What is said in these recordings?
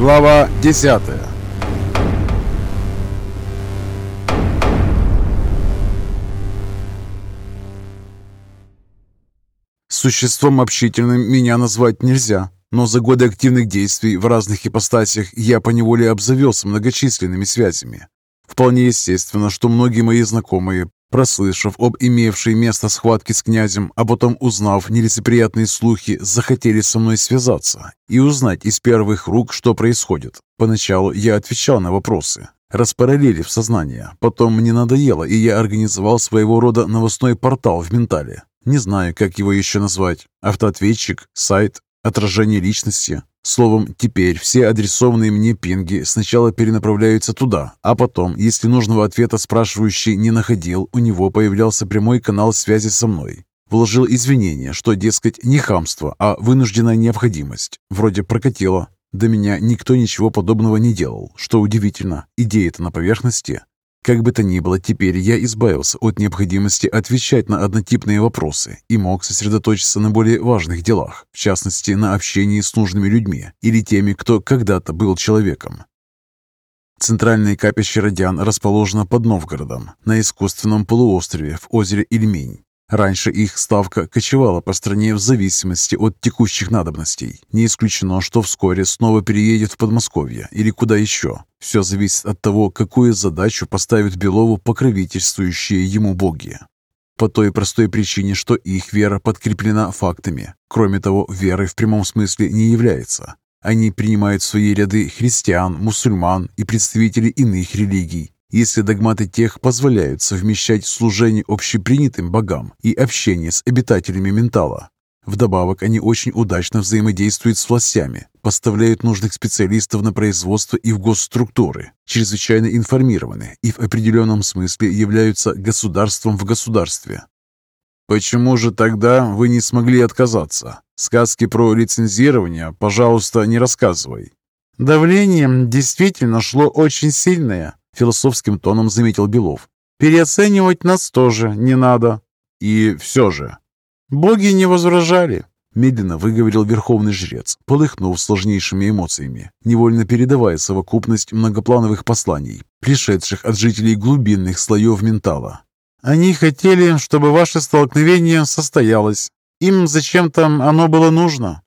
Глава 10 Существом общительным меня назвать нельзя, но за годы активных действий в разных ипостасях я поневоле обзавелся многочисленными связями. Вполне естественно, что многие мои знакомые, прослышав об имевшей место схватке с князем, а потом узнав нелицеприятные слухи, захотели со мной связаться и узнать из первых рук, что происходит. Поначалу я отвечал на вопросы, распараллелив сознание. Потом мне надоело, и я организовал своего рода новостной портал в ментале. Не знаю, как его еще назвать. Автоответчик, сайт, отражение личности. Словом, теперь все адресованные мне пинги сначала перенаправляются туда, а потом, если нужного ответа спрашивающий не находил, у него появлялся прямой канал связи со мной. Вложил извинения, что, дескать, не хамство, а вынужденная необходимость. Вроде прокатило. До меня никто ничего подобного не делал, что удивительно. Идея-то на поверхности. Как бы то ни было, теперь я избавился от необходимости отвечать на однотипные вопросы и мог сосредоточиться на более важных делах, в частности, на общении с нужными людьми или теми, кто когда-то был человеком. Центральное капище Родян расположено под Новгородом, на искусственном полуострове в озере Ильмень. Раньше их ставка кочевала по стране в зависимости от текущих надобностей. Не исключено, что вскоре снова переедет в Подмосковье или куда еще. Все зависит от того, какую задачу поставят Белову покровительствующие ему боги. По той простой причине, что их вера подкреплена фактами. Кроме того, верой в прямом смысле не является. Они принимают в свои ряды христиан, мусульман и представителей иных религий, если догматы тех позволяют совмещать служение общепринятым богам и общение с обитателями ментала. Вдобавок, они очень удачно взаимодействуют с властями, поставляют нужных специалистов на производство и в госструктуры, чрезвычайно информированы и в определенном смысле являются государством в государстве. Почему же тогда вы не смогли отказаться? Сказки про лицензирование, пожалуйста, не рассказывай. Давление действительно шло очень сильное, Философским тоном заметил Белов. «Переоценивать нас тоже не надо». «И все же». «Боги не возражали», — медленно выговорил верховный жрец, полыхнув сложнейшими эмоциями, невольно передавая совокупность многоплановых посланий, пришедших от жителей глубинных слоев ментала. «Они хотели, чтобы ваше столкновение состоялось. Им зачем-то оно было нужно».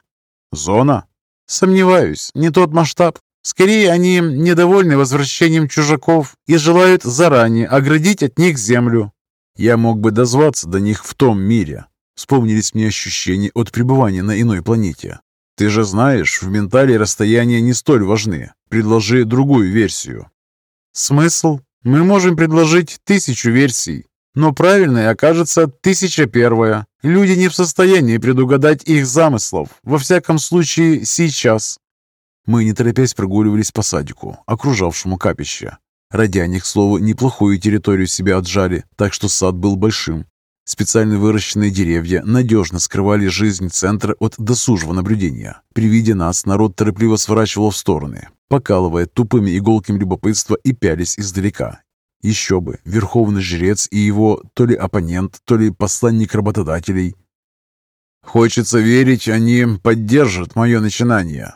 «Зона?» «Сомневаюсь, не тот масштаб. Скорее, они недовольны возвращением чужаков и желают заранее оградить от них землю. Я мог бы дозваться до них в том мире. Вспомнились мне ощущения от пребывания на иной планете. Ты же знаешь, в ментале расстояния не столь важны. Предложи другую версию. Смысл? Мы можем предложить тысячу версий, но правильной окажется тысяча первая. Люди не в состоянии предугадать их замыслов, во всяком случае сейчас. Мы, не торопясь, прогуливались по садику, окружавшему капище. Родяне, к слову, неплохую территорию себе отжали, так что сад был большим. Специально выращенные деревья надежно скрывали жизнь центра от досужего наблюдения. При виде нас народ торопливо сворачивал в стороны, покалывая тупыми иголками любопытства и пялись издалека. Еще бы, верховный жрец и его то ли оппонент, то ли посланник работодателей. Хочется верить, они поддержат мое начинание,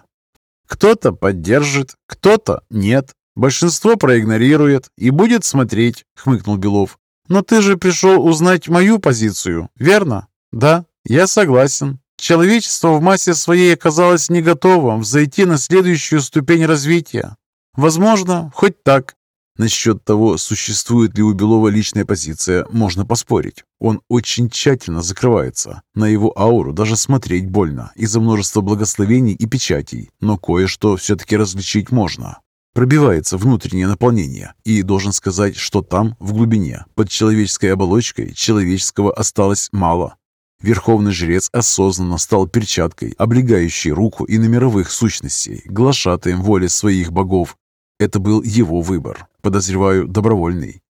кто-то поддержит, кто-то нет. Большинство проигнорирует и будет смотреть, хмыкнул Белов. Но ты же пришел узнать мою позицию, верно? Да, я согласен. Человечество в массе своей оказалось не готовым взойти на следующую ступень развития. Возможно, хоть так. Насчет того, существует ли у Белова личная позиция, можно поспорить. Он очень тщательно закрывается. На его ауру даже смотреть больно из-за множества благословений и печатей, но кое-что все-таки различить можно. Пробивается внутреннее наполнение, и должен сказать, что там, в глубине, под человеческой оболочкой, человеческого осталось мало. Верховный жрец осознанно стал перчаткой, облегающей руку и на мировых сущностей, глашатаем воли своих богов. Это был его выбор подозреваю, добровольный.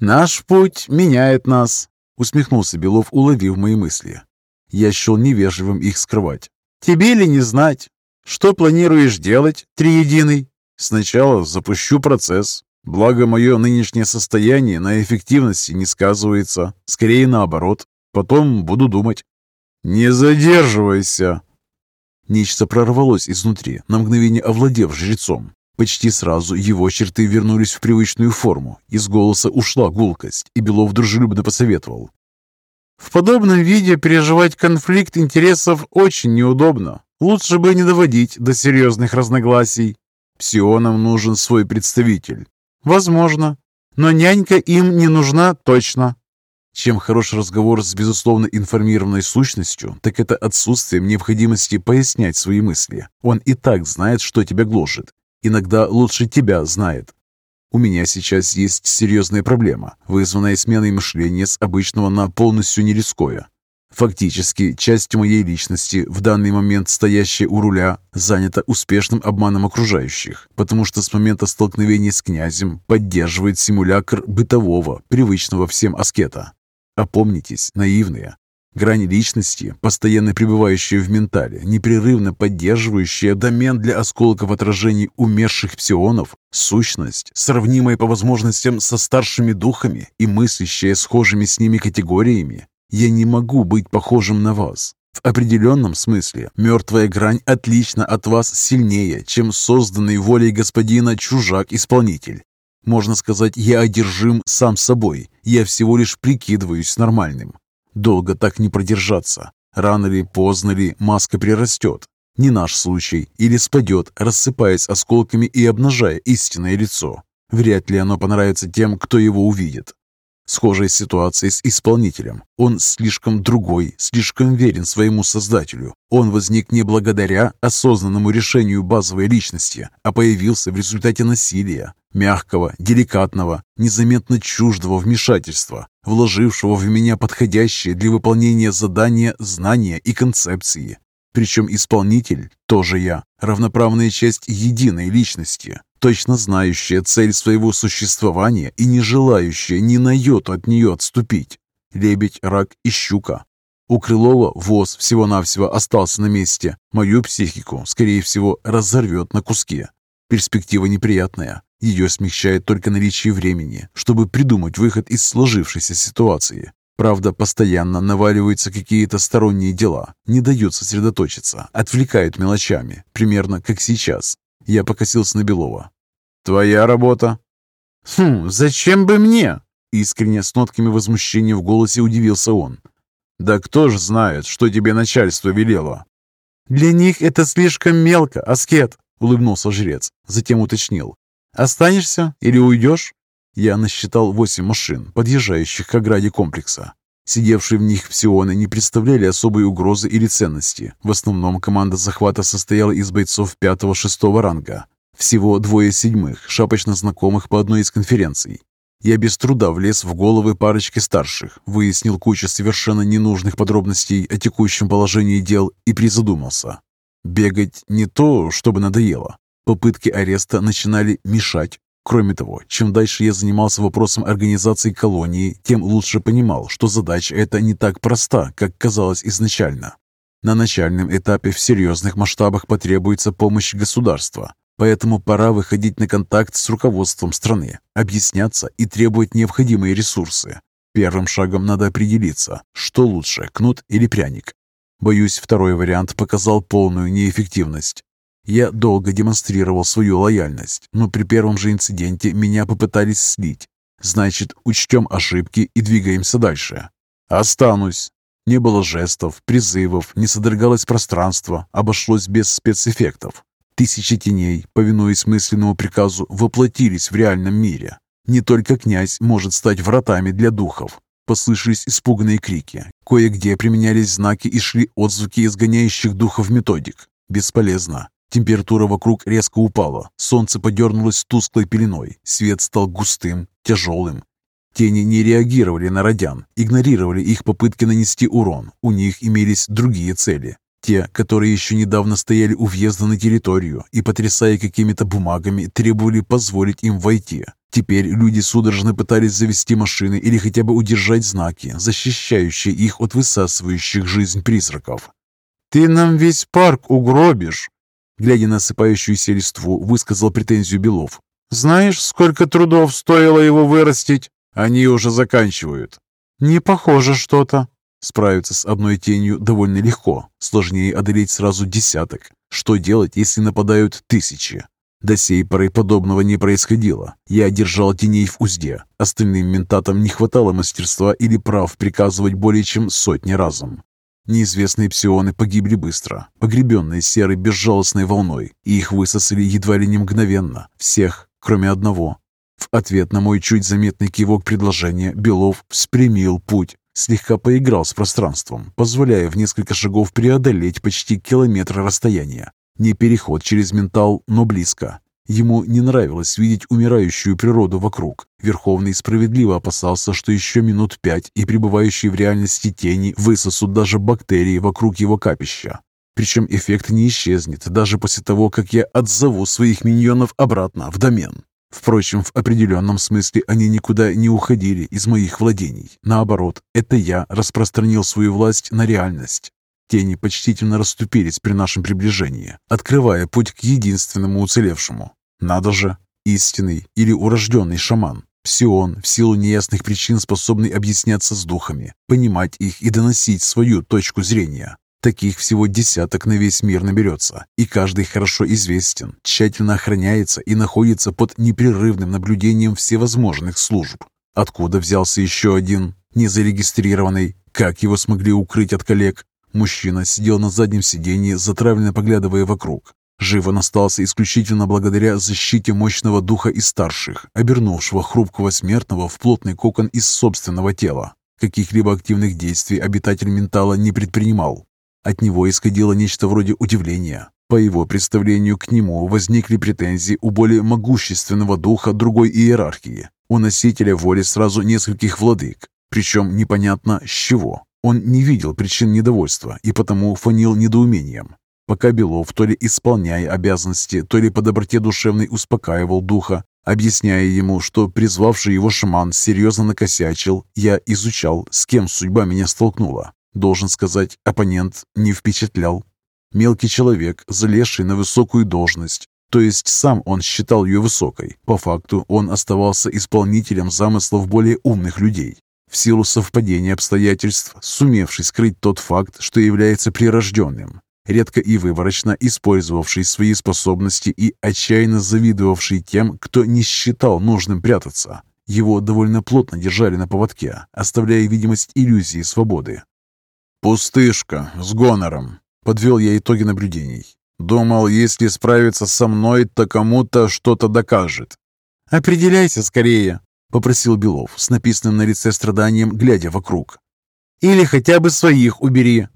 «Наш путь меняет нас», — усмехнулся Белов, уловив мои мысли. Я счел невежливым их скрывать. «Тебе ли не знать? Что планируешь делать, Триединый?» «Сначала запущу процесс. Благо, мое нынешнее состояние на эффективности не сказывается. Скорее наоборот. Потом буду думать». «Не задерживайся!» Нечто прорвалось изнутри, на мгновение овладев жрецом. Почти сразу его черты вернулись в привычную форму. Из голоса ушла гулкость, и Белов дружелюбно посоветовал. «В подобном виде переживать конфликт интересов очень неудобно. Лучше бы не доводить до серьезных разногласий. Псионам нужен свой представитель. Возможно. Но нянька им не нужна точно. Чем хороший разговор с безусловно информированной сущностью, так это отсутствием необходимости пояснять свои мысли. Он и так знает, что тебя гложет. Иногда лучше тебя знает. У меня сейчас есть серьезная проблема, вызванная сменой мышления с обычного на полностью нелюдское. Фактически, часть моей личности, в данный момент стоящая у руля, занята успешным обманом окружающих, потому что с момента столкновения с князем поддерживает симулятор бытового, привычного всем аскета. Опомнитесь, наивные, Грань личности, постоянно пребывающая в ментале, непрерывно поддерживающая домен для осколков отражений умерших псионов, сущность, сравнимая по возможностям со старшими духами и мыслящая схожими с ними категориями. Я не могу быть похожим на вас. В определенном смысле мертвая грань отлично от вас сильнее, чем созданный волей господина чужак-исполнитель. Можно сказать, я одержим сам собой, я всего лишь прикидываюсь нормальным. Долго так не продержаться. Рано ли, поздно ли, маска прирастет. Не наш случай. Или спадет, рассыпаясь осколками и обнажая истинное лицо. Вряд ли оно понравится тем, кто его увидит. Схожая ситуация с исполнителем. Он слишком другой, слишком верен своему создателю. Он возник не благодаря осознанному решению базовой личности, а появился в результате насилия, мягкого, деликатного, незаметно чуждого вмешательства, вложившего в меня подходящие для выполнения задания знания и концепции. Причем исполнитель тоже я, равноправная часть единой личности, точно знающая цель своего существования и не желающая ни на йоту от нее отступить. Лебедь, рак и щука. У Крылова воз всего-навсего остался на месте. Мою психику, скорее всего, разорвет на куски. Перспектива неприятная. Ее смягчает только наличие времени, чтобы придумать выход из сложившейся ситуации. Правда, постоянно наваливаются какие-то сторонние дела, не дают сосредоточиться, отвлекают мелочами, примерно как сейчас. Я покосился на Белова. «Твоя работа?» «Хм, зачем бы мне?» Искренне, с нотками возмущения в голосе удивился он. «Да кто ж знает, что тебе начальство велело?» «Для них это слишком мелко, аскет», — улыбнулся жрец, затем уточнил. Останешься или уйдешь?» Я насчитал восемь машин, подъезжающих к ограде комплекса. Сидевшие в них псионы не представляли особой угрозы или ценности. В основном команда захвата состояла из бойцов пятого-шестого ранга. Всего двое седьмых, шапочно знакомых по одной из конференций. Я без труда влез в головы парочки старших, выяснил кучу совершенно ненужных подробностей о текущем положении дел и призадумался. Бегать не то, чтобы надоело. Попытки ареста начинали мешать. Кроме того, чем дальше я занимался вопросом организации колонии, тем лучше понимал, что задача эта не так проста, как казалось изначально. На начальном этапе в серьезных масштабах потребуется помощь государства, поэтому пора выходить на контакт с руководством страны, объясняться и требовать необходимые ресурсы. Первым шагом надо определиться, что лучше, кнут или пряник. Боюсь, второй вариант показал полную неэффективность. Я долго демонстрировал свою лояльность, но при первом же инциденте меня попытались слить. Значит, учтем ошибки и двигаемся дальше. Останусь. Не было жестов, призывов, не содрогалось пространство, обошлось без спецэффектов. Тысячи теней, повинуясь мысленному приказу, воплотились в реальном мире. Не только князь может стать вратами для духов. Послышались испуганные крики. Кое-где применялись знаки и шли отзвуки изгоняющих духов методик. Бесполезно. Температура вокруг резко упала, солнце подернулось тусклой пеленой, свет стал густым, тяжелым. Тени не реагировали на радян, игнорировали их попытки нанести урон. У них имелись другие цели. Те, которые еще недавно стояли у въезда на территорию и, потрясая какими-то бумагами, требовали позволить им войти. Теперь люди судорожно пытались завести машины или хотя бы удержать знаки, защищающие их от высасывающих жизнь призраков. «Ты нам весь парк угробишь!» Глядя на осыпающуюся листву, высказал претензию Белов. «Знаешь, сколько трудов стоило его вырастить? Они уже заканчивают». «Не похоже что-то». Справиться с одной тенью довольно легко, сложнее одолеть сразу десяток. Что делать, если нападают тысячи? До сей поры подобного не происходило. Я держал теней в узде. Остальным ментатам не хватало мастерства или прав приказывать более чем сотни разом. Неизвестные псионы погибли быстро, погребенные серой безжалостной волной, и их высосали едва ли не мгновенно. Всех, кроме одного. В ответ на мой чуть заметный кивок предложения Белов вспрямил путь, слегка поиграл с пространством, позволяя в несколько шагов преодолеть почти километр расстояния. Не переход через ментал, но близко. Ему не нравилось видеть умирающую природу вокруг. Верховный справедливо опасался, что еще минут пять и пребывающие в реальности тени высосут даже бактерии вокруг его капища. Причем эффект не исчезнет, даже после того, как я отзову своих миньонов обратно в домен. Впрочем, в определенном смысле они никуда не уходили из моих владений. Наоборот, это я распространил свою власть на реальность. Тени почтительно расступились при нашем приближении, открывая путь к единственному уцелевшему. Надо же, истинный или урожденный шаман. Псион, в силу неясных причин способный объясняться с духами, понимать их и доносить свою точку зрения. Таких всего десяток на весь мир наберется, и каждый хорошо известен, тщательно охраняется и находится под непрерывным наблюдением всевозможных служб. Откуда взялся еще один, незарегистрированный, как его смогли укрыть от коллег, Мужчина сидел на заднем сиденье, затравленно поглядывая вокруг. Жив он остался исключительно благодаря защите мощного духа и старших, обернувшего хрупкого смертного в плотный кокон из собственного тела. Каких-либо активных действий обитатель ментала не предпринимал. От него исходило нечто вроде удивления. По его представлению к нему возникли претензии у более могущественного духа другой иерархии, у носителя воли сразу нескольких владык, причем непонятно с чего. Он не видел причин недовольства и потому фонил недоумением. Пока Белов, то ли исполняя обязанности, то ли по доброте душевной успокаивал духа, объясняя ему, что призвавший его шаман серьезно накосячил, я изучал, с кем судьба меня столкнула. Должен сказать, оппонент не впечатлял. Мелкий человек, залезший на высокую должность, то есть сам он считал ее высокой. По факту он оставался исполнителем замыслов более умных людей в силу совпадения обстоятельств, сумевший скрыть тот факт, что является прирожденным, редко и выборочно использовавший свои способности и отчаянно завидовавший тем, кто не считал нужным прятаться. Его довольно плотно держали на поводке, оставляя видимость иллюзии свободы. «Пустышка, с гонором», — подвел я итоги наблюдений. «Думал, если справиться со мной, то кому-то что-то докажет». «Определяйся скорее», попросил Белов с написанным на лице страданием, глядя вокруг. «Или хотя бы своих убери!»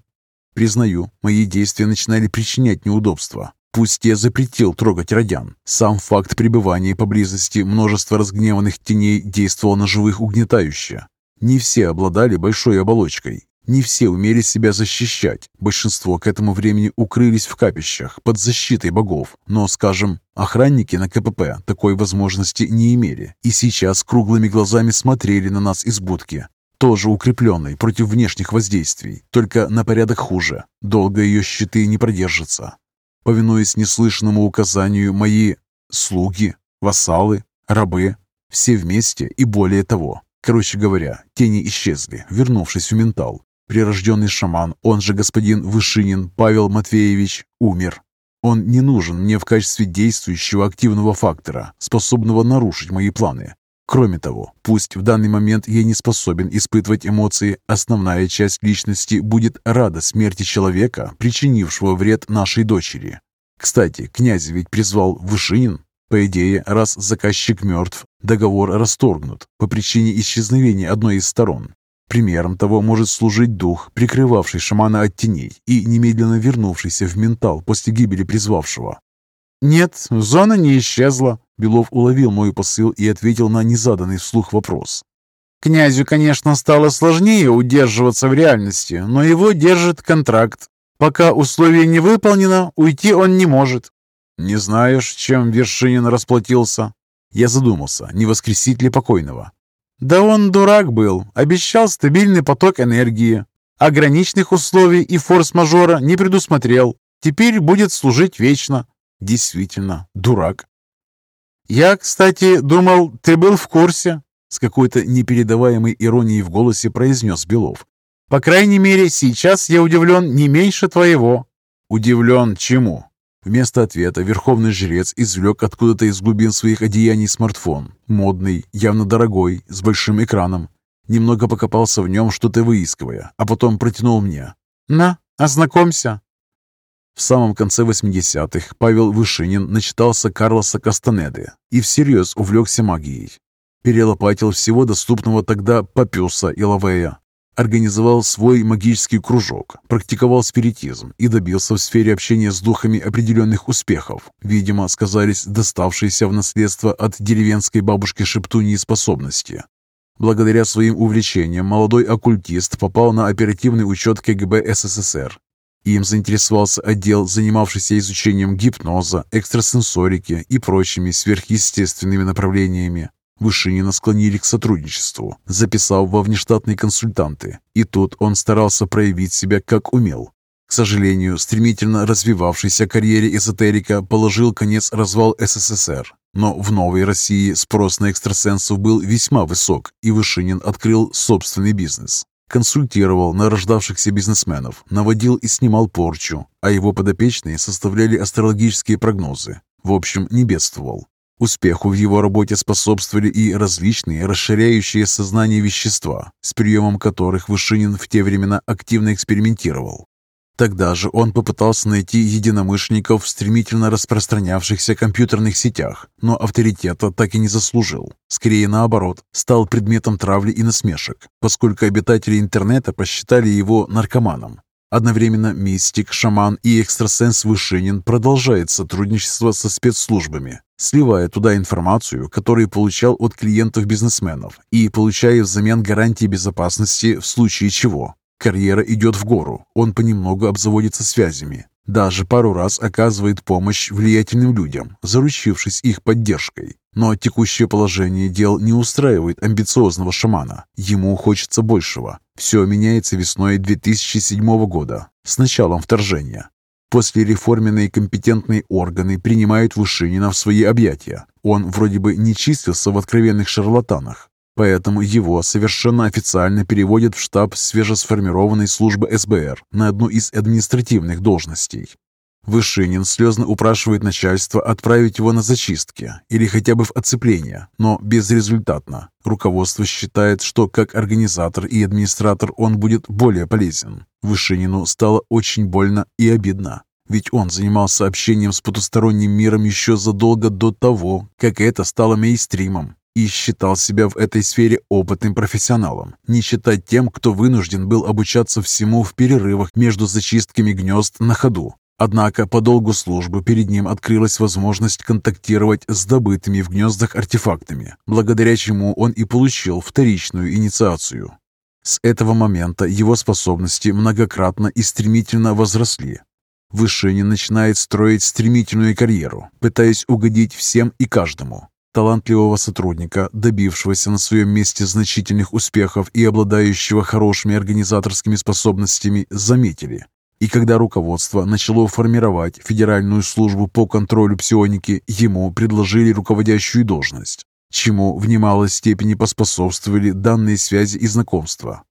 Признаю, мои действия начинали причинять неудобства. Пусть я запретил трогать родян. Сам факт пребывания поблизости множества разгневанных теней действовал на живых угнетающе. Не все обладали большой оболочкой, не все умели себя защищать. Большинство к этому времени укрылись в капищах под защитой богов. Но, скажем, охранники на КПП такой возможности не имели. И сейчас круглыми глазами смотрели на нас из будки. Тоже укрепленной против внешних воздействий, только на порядок хуже. Долго ее щиты не продержатся. Повинуясь неслышному указанию, мои слуги, вассалы, рабы, все вместе и более того. Короче говоря, тени исчезли, вернувшись в ментал. Прирожденный шаман, он же господин Вышинин Павел Матвеевич, умер. Он не нужен мне в качестве действующего активного фактора, способного нарушить мои планы. Кроме того, пусть в данный момент я не способен испытывать эмоции, основная часть личности будет рада смерти человека, причинившего вред нашей дочери. Кстати, князь ведь призвал Вышинин. По идее, раз заказчик мертв, договор расторгнут по причине исчезновения одной из сторон. Примером того может служить дух, прикрывавший шамана от теней и немедленно вернувшийся в ментал после гибели призвавшего. «Нет, зона не исчезла», — Белов уловил мой посыл и ответил на незаданный вслух вопрос. «Князю, конечно, стало сложнее удерживаться в реальности, но его держит контракт. Пока условие не выполнено, уйти он не может». «Не знаешь, чем Вершинин расплатился?» Я задумался, не воскресить ли покойного. Да он дурак был, обещал стабильный поток энергии. Ограниченных условий и форс-мажора не предусмотрел. Теперь будет служить вечно. Действительно, дурак. Я, кстати, думал, ты был в курсе. С какой-то непередаваемой иронией в голосе произнес Белов. По крайней мере, сейчас я удивлен не меньше твоего». «Удивлен чему?» Вместо ответа верховный жрец извлек откуда-то из глубин своих одеяний смартфон. Модный, явно дорогой, с большим экраном. Немного покопался в нем, что-то выискивая, а потом протянул мне. «На, ознакомься». В самом конце 80-х Павел Вышинин начитался Карлоса Кастанеды и всерьез увлекся магией. Перелопатил всего доступного тогда Папюса и Лавея, Организовал свой магический кружок, практиковал спиритизм и добился в сфере общения с духами определенных успехов. Видимо, сказались доставшиеся в наследство от деревенской бабушки Шептунии способности. Благодаря своим увлечениям молодой оккультист попал на оперативный учет КГБ СССР. Им заинтересовался отдел, занимавшийся изучением гипноза, экстрасенсорики и прочими сверхъестественными направлениями. Вышинина склонили к сотрудничеству, записав во внештатные консультанты, и тут он старался проявить себя как умел. К сожалению, стремительно развивавшейся карьере эзотерика положил конец развал СССР. Но в новой России спрос на экстрасенсов был весьма высок, и Вышинин открыл собственный бизнес. Консультировал нарождавшихся бизнесменов, наводил и снимал порчу, а его подопечные составляли астрологические прогнозы. В общем, не бедствовал. Успеху в его работе способствовали и различные расширяющие сознание вещества, с приемом которых Вышинин в те времена активно экспериментировал. Тогда же он попытался найти единомышленников в стремительно распространявшихся компьютерных сетях, но авторитета так и не заслужил. Скорее наоборот, стал предметом травли и насмешек, поскольку обитатели интернета посчитали его наркоманом. Одновременно мистик, шаман и экстрасенс Вышинин продолжает сотрудничество со спецслужбами, сливая туда информацию, которую получал от клиентов-бизнесменов и получая взамен гарантии безопасности в случае чего. Карьера идет в гору, он понемногу обзаводится связями. Даже пару раз оказывает помощь влиятельным людям, заручившись их поддержкой. Но текущее положение дел не устраивает амбициозного шамана. Ему хочется большего. Все меняется весной 2007 года, с началом вторжения. После реформенные компетентные органы принимают Вышинина в свои объятия. Он вроде бы не числился в откровенных шарлатанах, поэтому его совершенно официально переводят в штаб свежесформированной службы СБР на одну из административных должностей. Вышинин слезно упрашивает начальство отправить его на зачистки или хотя бы в оцепление, но безрезультатно. Руководство считает, что как организатор и администратор он будет более полезен. Вышинину стало очень больно и обидно, ведь он занимался общением с потусторонним миром еще задолго до того, как это стало мейнстримом и считал себя в этой сфере опытным профессионалом, не считать тем, кто вынужден был обучаться всему в перерывах между зачистками гнезд на ходу. Однако по долгу службы перед ним открылась возможность контактировать с добытыми в гнездах артефактами, благодаря чему он и получил вторичную инициацию. С этого момента его способности многократно и стремительно возросли. Вышинин начинает строить стремительную карьеру, пытаясь угодить всем и каждому. Талантливого сотрудника, добившегося на своем месте значительных успехов и обладающего хорошими организаторскими способностями, заметили и когда руководство начало формировать Федеральную службу по контролю псионики, ему предложили руководящую должность, чему в немалой степени поспособствовали данные связи и знакомства.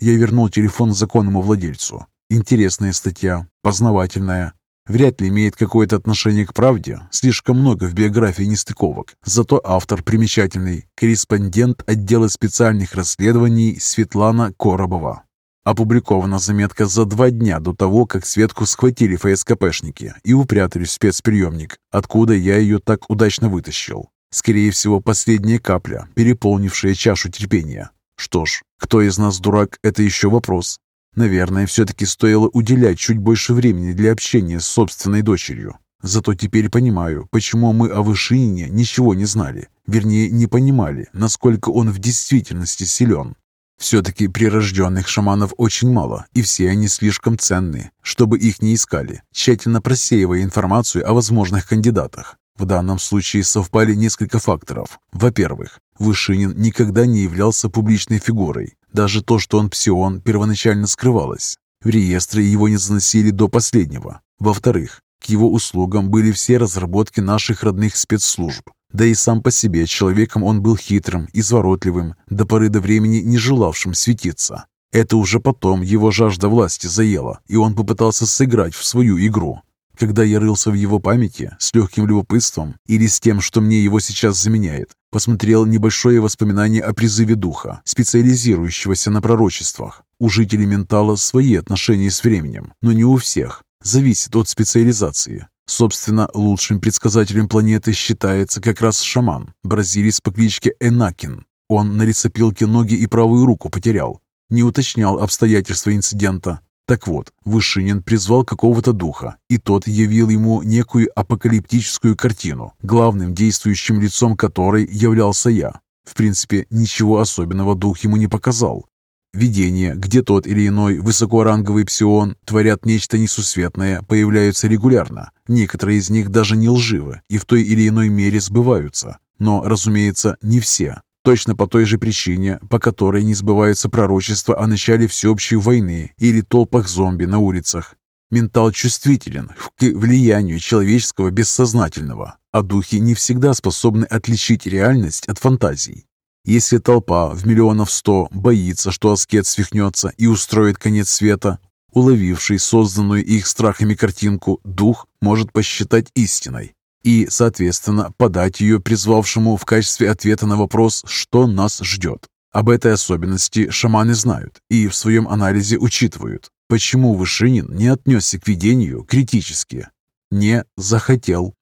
Я вернул телефон законному владельцу. Интересная статья, познавательная. Вряд ли имеет какое-то отношение к правде, слишком много в биографии нестыковок. Зато автор примечательный, корреспондент отдела специальных расследований Светлана Коробова. Опубликована заметка за два дня до того, как Светку схватили ФСКПшники и упрятали в спецприемник, откуда я ее так удачно вытащил. Скорее всего, последняя капля, переполнившая чашу терпения. Что ж, кто из нас дурак, это еще вопрос. Наверное, все-таки стоило уделять чуть больше времени для общения с собственной дочерью. Зато теперь понимаю, почему мы о Вышинине ничего не знали. Вернее, не понимали, насколько он в действительности силен. Все-таки прирожденных шаманов очень мало, и все они слишком ценны, чтобы их не искали, тщательно просеивая информацию о возможных кандидатах. В данном случае совпали несколько факторов. Во-первых, Вышинин никогда не являлся публичной фигурой. Даже то, что он псион, первоначально скрывалось. В реестры его не заносили до последнего. Во-вторых, к его услугам были все разработки наших родных спецслужб. Да и сам по себе человеком он был хитрым, изворотливым, до поры до времени не желавшим светиться. Это уже потом его жажда власти заела, и он попытался сыграть в свою игру. Когда я рылся в его памяти с легким любопытством или с тем, что мне его сейчас заменяет, посмотрел небольшое воспоминание о призыве духа, специализирующегося на пророчествах. У жителей ментала свои отношения с временем, но не у всех. Зависит от специализации. Собственно, лучшим предсказателем планеты считается как раз шаман, бразилец по кличке Энакин. Он на лесопилке ноги и правую руку потерял. Не уточнял обстоятельства инцидента. Так вот, Вышинин призвал какого-то духа, и тот явил ему некую апокалиптическую картину, главным действующим лицом которой являлся я. В принципе, ничего особенного дух ему не показал. Видения, где тот или иной высокоранговый псион творят нечто несусветное, появляются регулярно. Некоторые из них даже не лживы и в той или иной мере сбываются. Но, разумеется, не все. Точно по той же причине, по которой не сбываются пророчества о начале всеобщей войны или толпах зомби на улицах. Ментал чувствителен к влиянию человеческого бессознательного, а духи не всегда способны отличить реальность от фантазий. Если толпа в миллионов сто боится, что аскет свихнется и устроит конец света, уловивший созданную их страхами картинку, дух может посчитать истиной и, соответственно, подать ее призвавшему в качестве ответа на вопрос, что нас ждет. Об этой особенности шаманы знают и в своем анализе учитывают, почему Вышинин не отнесся к видению критически. Не захотел.